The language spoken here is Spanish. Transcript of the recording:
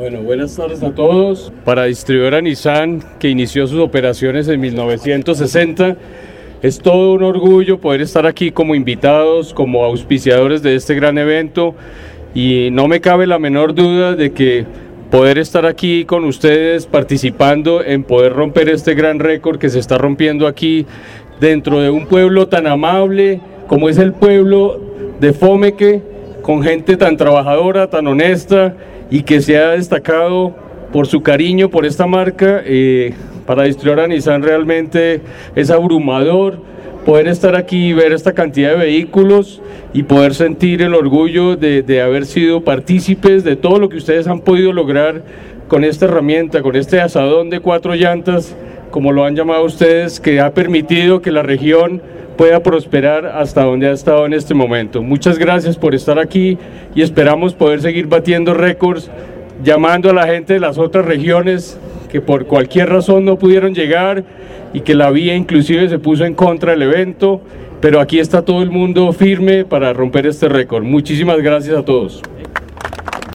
Bueno, buenas tardes a todos. Para distribuidora Nissan, que inició sus operaciones en 1960, es todo un orgullo poder estar aquí como invitados, como auspiciadores de este gran evento y no me cabe la menor duda de que poder estar aquí con ustedes participando en poder romper este gran récord que se está rompiendo aquí dentro de un pueblo tan amable como es el pueblo de Fomeque, con gente tan trabajadora, tan honesta y que se ha destacado por su cariño por esta marca. Eh, para distribuir a Nissan realmente es abrumador poder estar aquí y ver esta cantidad de vehículos y poder sentir el orgullo de, de, haber sido partícipes de todo lo que ustedes han podido lograr con esta herramienta, con este asadón de cuatro llantas, como lo han llamado ustedes, que ha permitido que la región pueda prosperar hasta donde ha estado en este momento. Muchas gracias por estar aquí y esperamos poder seguir batiendo récords, llamando a la gente de las otras regiones que por cualquier razón no pudieron llegar y que la vía inclusive se puso en contra del evento, pero aquí está todo el mundo firme para romper este récord. Muchísimas gracias a todos.